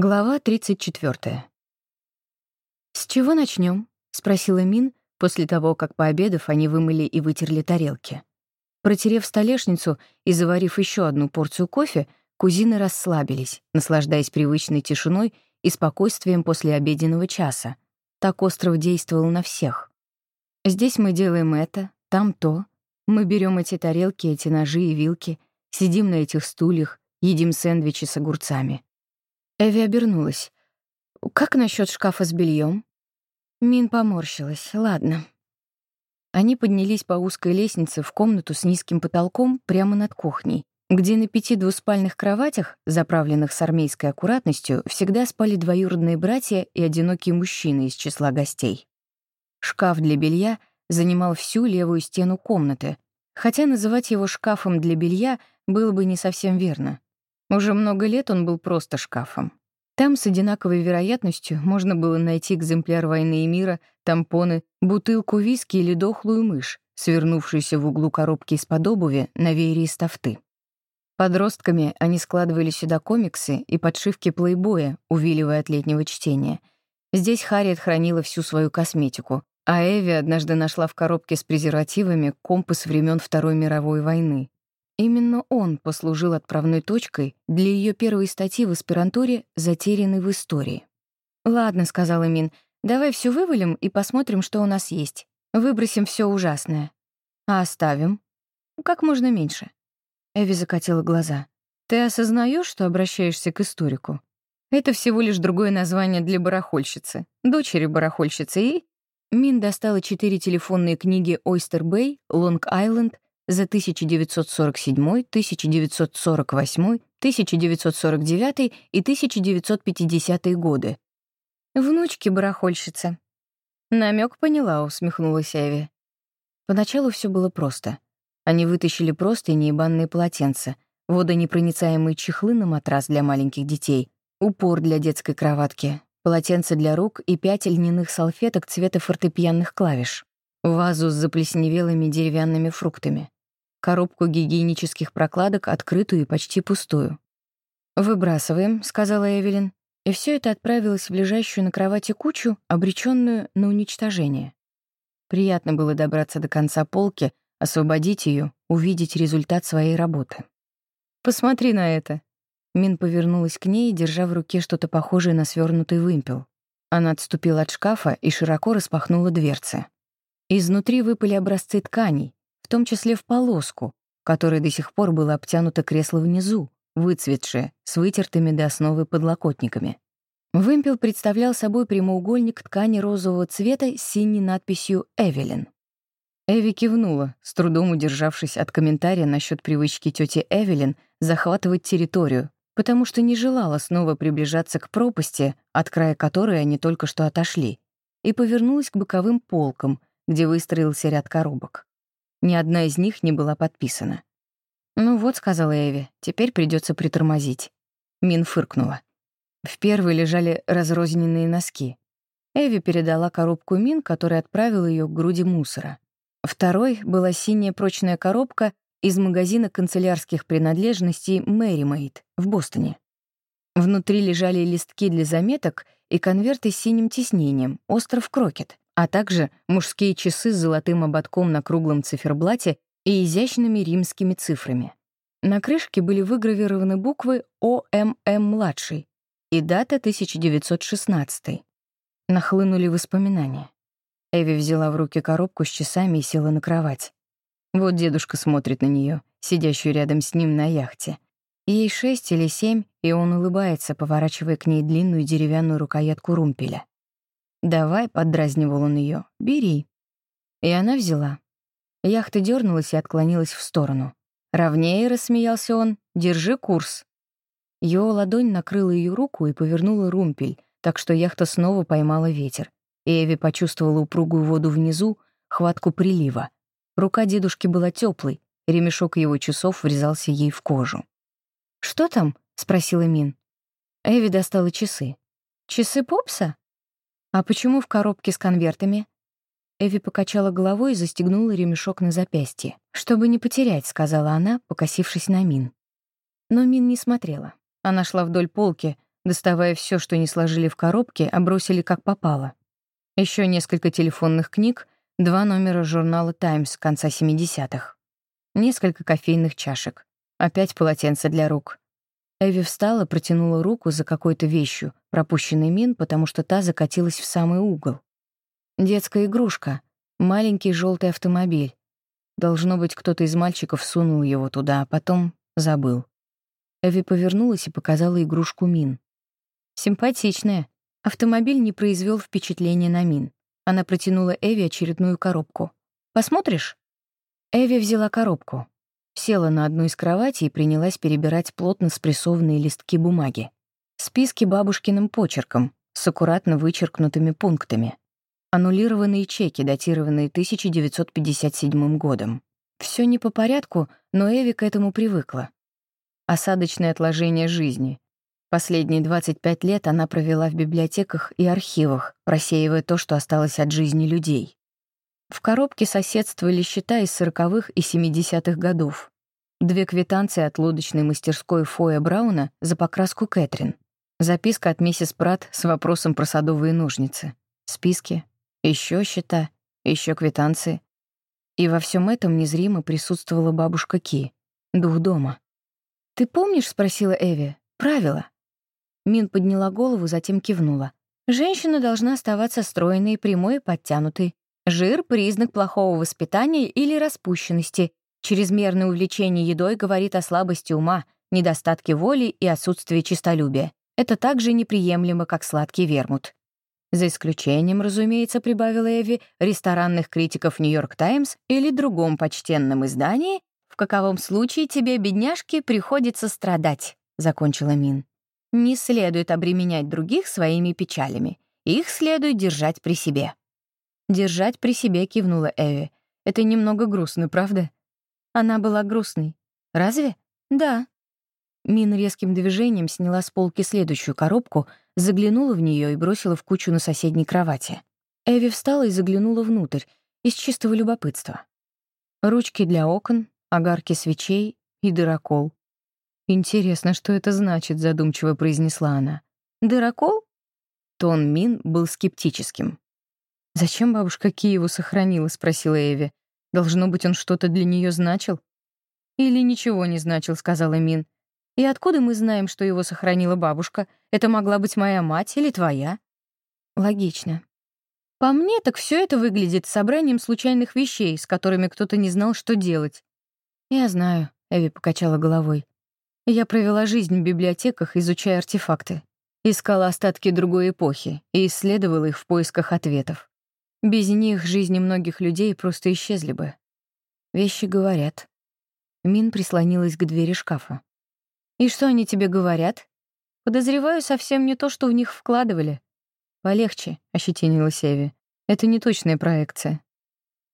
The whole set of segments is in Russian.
Глава 34. «С чего начнем? спросила Мин после того, как, пообедав, они вымыли и вытерли тарелки. Протерев столешницу и заварив еще одну порцию кофе, кузины расслабились, наслаждаясь привычной тишиной и спокойствием после обеденного часа. Так остров действовал на всех. «Здесь мы делаем это, там то. Мы берем эти тарелки, эти ножи и вилки, сидим на этих стульях, едим сэндвичи с огурцами». Эви обернулась. «Как насчет шкафа с бельем? Мин поморщилась. «Ладно». Они поднялись по узкой лестнице в комнату с низким потолком прямо над кухней, где на пяти двуспальных кроватях, заправленных с армейской аккуратностью, всегда спали двоюродные братья и одинокие мужчины из числа гостей. Шкаф для белья занимал всю левую стену комнаты, хотя называть его шкафом для белья было бы не совсем верно. Уже много лет он был просто шкафом. Там с одинаковой вероятностью можно было найти экземпляр «Войны и мира», тампоны, бутылку виски или дохлую мышь, свернувшуюся в углу коробки из-под обуви на веере из тафты. Подростками они складывали сюда комиксы и подшивки плейбоя, увиливая от летнего чтения. Здесь Харриет хранила всю свою косметику, а Эви однажды нашла в коробке с презервативами компас времен Второй мировой войны. Именно он послужил отправной точкой для ее первой статьи в аспирантуре «Затерянный в истории». «Ладно», — сказала Мин, — «давай все вывалим и посмотрим, что у нас есть. Выбросим все ужасное. А оставим? Как можно меньше». Эви закатила глаза. «Ты осознаешь, что обращаешься к историку? Это всего лишь другое название для барахольщицы, дочери барахольщицы и...» Мин достала четыре телефонные книги «Ойстер Бэй», «Лонг Айленд», за 1947, 1948, 1949 и 1950 годы. Внучки-барахольщицы. Намек поняла, усмехнулась Эви. Поначалу все было просто. Они вытащили простыни и банные полотенца, водонепроницаемые чехлы на матрас для маленьких детей, упор для детской кроватки, полотенце для рук и пять льняных салфеток цвета фортепианных клавиш, вазу с заплесневелыми деревянными фруктами коробку гигиенических прокладок, открытую и почти пустую. «Выбрасываем», — сказала Эвелин, и все это отправилось в лежащую на кровати кучу, обреченную на уничтожение. Приятно было добраться до конца полки, освободить ее, увидеть результат своей работы. «Посмотри на это!» Мин повернулась к ней, держа в руке что-то похожее на свернутый вымпел. Она отступила от шкафа и широко распахнула дверцы. Изнутри выпали образцы тканей, в том числе в полоску, которой до сих пор было обтянуто кресло внизу, выцветшее, с вытертыми до основы подлокотниками. Вымпел представлял собой прямоугольник ткани розового цвета с синей надписью «Эвелин». Эви кивнула, с трудом удержавшись от комментария насчет привычки тети Эвелин захватывать территорию, потому что не желала снова приближаться к пропасти, от края которой они только что отошли, и повернулась к боковым полкам, где выстроился ряд коробок. Ни одна из них не была подписана. «Ну вот», — сказала Эви, — «теперь придется притормозить». Мин фыркнула. В первой лежали разрозненные носки. Эви передала коробку Мин, которая отправила ее к груди мусора. Второй была синяя прочная коробка из магазина канцелярских принадлежностей Мэри Мэйд в Бостоне. Внутри лежали листки для заметок и конверты с синим тиснением «Остров Крокет» а также мужские часы с золотым ободком на круглом циферблате и изящными римскими цифрами. На крышке были выгравированы буквы ОММ-младший и дата 1916. Нахлынули воспоминания. Эви взяла в руки коробку с часами и села на кровать. Вот дедушка смотрит на нее, сидящую рядом с ним на яхте. Ей шесть или семь, и он улыбается, поворачивая к ней длинную деревянную рукоятку румпеля. «Давай», — поддразнивал он ее, — «бери». И она взяла. Яхта дернулась и отклонилась в сторону. «Ровнее», — рассмеялся он, — «держи курс». Его ладонь накрыла ее руку и повернула румпель, так что яхта снова поймала ветер. Эви почувствовала упругую воду внизу, хватку прилива. Рука дедушки была теплой, ремешок его часов врезался ей в кожу. «Что там?» — спросила Мин. Эви достала часы. «Часы Попса?» «А почему в коробке с конвертами?» Эви покачала головой и застегнула ремешок на запястье. «Чтобы не потерять», — сказала она, покосившись на Мин. Но Мин не смотрела. Она шла вдоль полки, доставая все, что не сложили в коробке, а бросили как попало. Еще несколько телефонных книг, два номера журнала «Таймс» конца 70-х. Несколько кофейных чашек. Опять полотенце для рук. Эви встала, протянула руку за какой-то вещью, пропущенной мин, потому что та закатилась в самый угол. Детская игрушка. Маленький желтый автомобиль. Должно быть, кто-то из мальчиков сунул его туда, а потом забыл. Эви повернулась и показала игрушку Мин. Симпатичная. Автомобиль не произвел впечатления на Мин. Она протянула Эви очередную коробку. «Посмотришь?» Эви взяла коробку, села на одну из кроватей и принялась перебирать плотно спрессованные листки бумаги. Списки бабушкиным почерком, с аккуратно вычеркнутыми пунктами. Аннулированные чеки, датированные 1957 годом. Все не по порядку, но Эви к этому привыкла. Осадочное отложение жизни. Последние 25 лет она провела в библиотеках и архивах, просеивая то, что осталось от жизни людей. В коробке соседствовали счета из 40-х и 70-х годов. Две квитанции от лодочной мастерской Фоя Брауна за покраску Кэтрин. Записка от миссис Пратт с вопросом про садовые ножницы. Списки, еще счета, еще квитанции. И во всем этом незримо присутствовала бабушка Ки, дух дома. «Ты помнишь?» — спросила Эви. «Правила». Мин подняла голову, затем кивнула. «Женщина должна оставаться стройной, прямой и подтянутой. Жир — признак плохого воспитания или распущенности. Чрезмерное увлечение едой говорит о слабости ума, недостатке воли и отсутствии честолюбия. Это так же неприемлемо, как сладкий вермут. За исключением, разумеется, прибавила Эви, ресторанных критиков «Нью-Йорк Таймс» или другом почтенном издании, в каковом случае тебе, бедняжке, приходится страдать, — закончила Мин. Не следует обременять других своими печалями. Их следует держать при себе. Держать при себе кивнула Эви. Это немного грустно, правда? Она была грустной. Разве? Да. Мин резким движением сняла с полки следующую коробку, заглянула в нее и бросила в кучу на соседней кровати. Эви встала и заглянула внутрь, из чистого любопытства. Ручки для окон, огарки свечей и дырокол. «Интересно, что это значит», — задумчиво произнесла она. «Дырокол?» Тон Мин был скептическим. «Зачем бабушка Киеву сохранила?» — спросила Эви. «Должно быть, он что-то для нее значил?» «Или ничего не значил», — сказала Мин. И откуда мы знаем, что его сохранила бабушка? Это могла быть моя мать или твоя? Логично. По мне, так все это выглядит собранием случайных вещей, с которыми кто-то не знал, что делать. Я знаю, Эви покачала головой. Я провела жизнь в библиотеках, изучая артефакты. Искала остатки другой эпохи и исследовала их в поисках ответов. Без них жизни многих людей просто исчезли бы. Вещи говорят. Мин прислонилась к двери шкафа. «И что они тебе говорят?» «Подозреваю, совсем не то, что в них вкладывали». «Полегче», — ощетинилась Эви. «Это не точная проекция».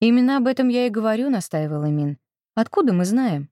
«Именно об этом я и говорю», — настаивала Мин. «Откуда мы знаем?»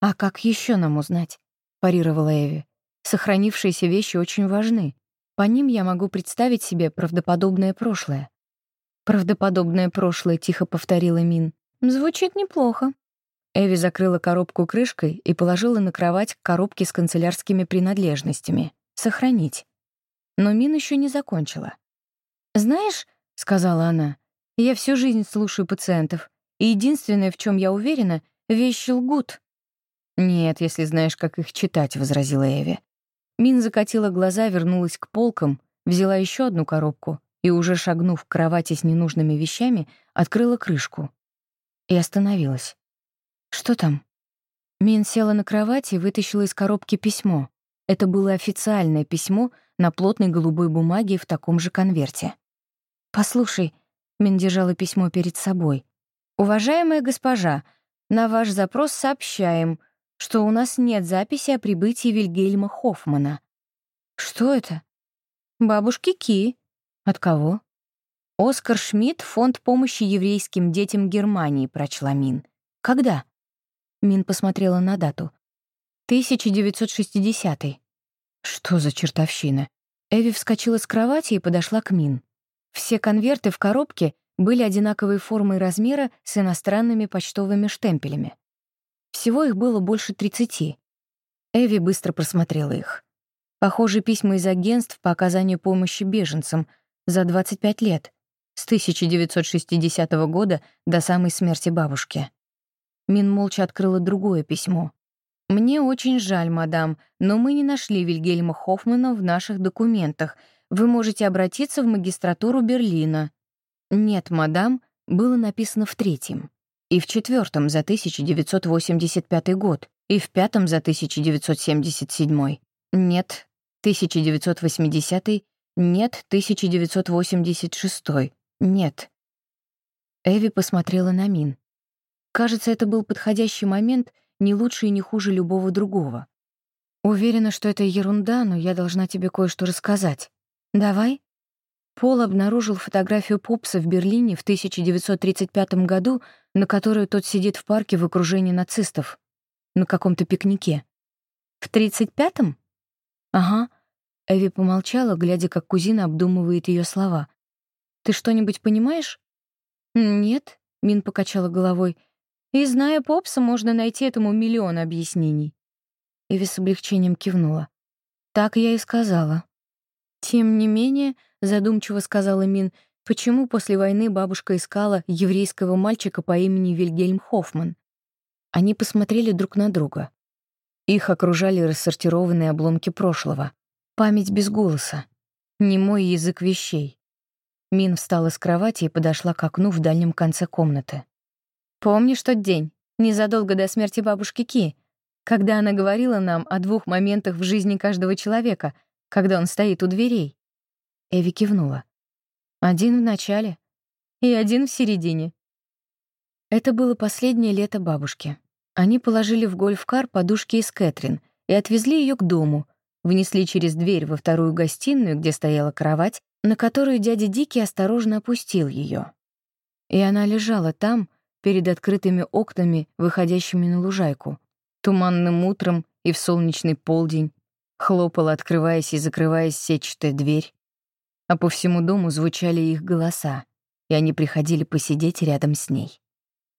«А как еще нам узнать?» — парировала Эви. «Сохранившиеся вещи очень важны. По ним я могу представить себе правдоподобное прошлое». «Правдоподобное прошлое», — тихо повторила Мин. «Звучит неплохо». Эви закрыла коробку крышкой и положила на кровать коробки с канцелярскими принадлежностями. Сохранить. Но Мин еще не закончила. «Знаешь», — сказала она, — «я всю жизнь слушаю пациентов, и единственное, в чем я уверена, вещи лгут». «Нет, если знаешь, как их читать», — возразила Эви. Мин закатила глаза, вернулась к полкам, взяла еще одну коробку и, уже шагнув к кровати с ненужными вещами, открыла крышку. И остановилась. «Что там?» Мин села на кровати и вытащила из коробки письмо. Это было официальное письмо на плотной голубой бумаге в таком же конверте. «Послушай», — Мин держала письмо перед собой. «Уважаемая госпожа, на ваш запрос сообщаем, что у нас нет записи о прибытии Вильгельма Хоффмана». «Что это?» «Бабушки Ки». «От кого?» «Оскар Шмидт, Фонд помощи еврейским детям Германии», — прочла Мин. «Когда?» Мин посмотрела на дату. 1960-й. Что за чертовщина? Эви вскочила с кровати и подошла к Мин. Все конверты в коробке были одинаковой формы и размера с иностранными почтовыми штемпелями. Всего их было больше 30. Эви быстро просмотрела их. Похоже, письма из агентств по оказанию помощи беженцам за 25 лет, с 1960 года до самой смерти бабушки. Мин молча открыла другое письмо. «Мне очень жаль, мадам, но мы не нашли Вильгельма Хоффмана в наших документах. Вы можете обратиться в магистратуру Берлина». «Нет, мадам», было написано в третьем, и в четвертом за 1985 год, и в пятом за 1977. Нет, 1980, нет, 1986, нет. Эви посмотрела на Мин. Кажется, это был подходящий момент, не лучше и не хуже любого другого. Уверена, что это ерунда, но я должна тебе кое-что рассказать. Давай? Пол обнаружил фотографию Попса в Берлине в 1935 году, на которой тот сидит в парке в окружении нацистов. На каком-то пикнике. «В 35-м?» «Ага». Эви помолчала, глядя, как кузина обдумывает ее слова. «Ты что-нибудь понимаешь?» «Нет», — Мин покачала головой. «И, зная Попса, можно найти этому миллион объяснений». Эви с облегчением кивнула. «Так я и сказала». Тем не менее, задумчиво сказала Мин, почему после войны бабушка искала еврейского мальчика по имени Вильгельм Хоффман. Они посмотрели друг на друга. Их окружали рассортированные обломки прошлого. Память без голоса. Немой язык вещей. Мин встала с кровати и подошла к окну в дальнем конце комнаты. «Помнишь тот день, незадолго до смерти бабушки Ки, когда она говорила нам о двух моментах в жизни каждого человека, когда он стоит у дверей?» Эви кивнула. Один в начале и один в середине. Это было последнее лето бабушки. Они положили в гольф-кар подушки из Кэтрин и отвезли ее к дому, внесли через дверь во вторую гостиную, где стояла кровать, на которую дядя Дики осторожно опустил ее. И она лежала там, перед открытыми окнами, выходящими на лужайку, туманным утром и в солнечный полдень, хлопала, открываясь и закрываясь сетчатая дверь, а по всему дому звучали их голоса, и они приходили посидеть рядом с ней.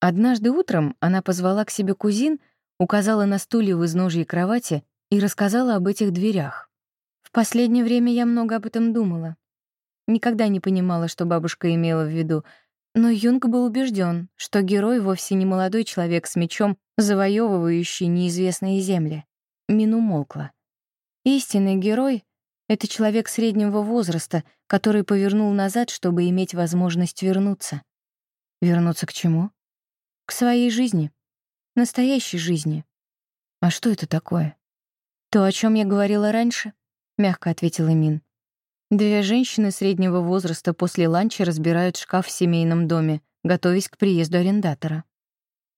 Однажды утром она позвала к себе кузин, указала на стулья в изножье кровати и рассказала об этих дверях. В последнее время я много об этом думала. Никогда не понимала, что бабушка имела в виду, но Юнг был убежден, что герой вовсе не молодой человек с мечом, завоевывающий неизвестные земли. Мин умолкла. Истинный герой это человек среднего возраста, который повернул назад, чтобы иметь возможность вернуться. Вернуться к чему? К своей жизни. Настоящей жизни. А что это такое? То, о чем я говорила раньше, мягко ответила Мин. Две женщины среднего возраста после ланча разбирают шкаф в семейном доме, готовясь к приезду арендатора.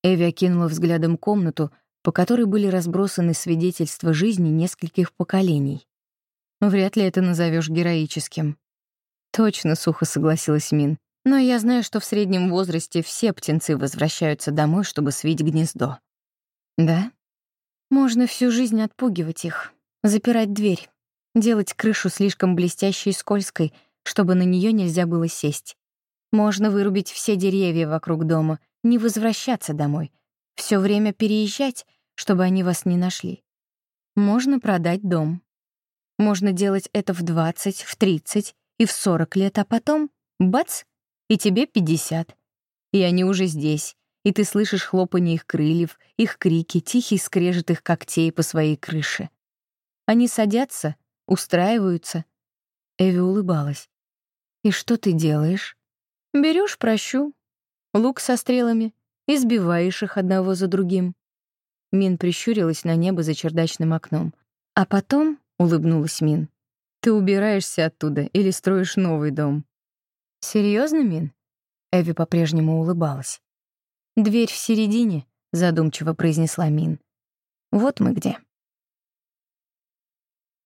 Эви окинула взглядом комнату, по которой были разбросаны свидетельства жизни нескольких поколений. Вряд ли это назовешь героическим. Точно, сухо согласилась Мин. Но я знаю, что в среднем возрасте все птенцы возвращаются домой, чтобы свить гнездо. Да? Можно всю жизнь отпугивать их, запирать дверь, делать крышу слишком блестящей и скользкой, чтобы на нее нельзя было сесть. Можно вырубить все деревья вокруг дома, не возвращаться домой, все время переезжать, чтобы они вас не нашли. Можно продать дом, можно делать это в 20, в 30 и в 40 лет, а потом — бац, и тебе 50. И они уже здесь, и ты слышишь хлопанье их крыльев, их крики, тихий скрежет их когтей по своей крыше. Они садятся, устраиваются. Эви улыбалась. «И что ты делаешь?» Берешь прощу, лук со стрелами, и сбиваешь их одного за другим». Мин прищурилась на небо за чердачным окном. А потом — улыбнулась Мин. «Ты убираешься оттуда или строишь новый дом?» Серьезно, Мин?» Эви по-прежнему улыбалась. «Дверь в середине», — задумчиво произнесла Мин. «Вот мы где».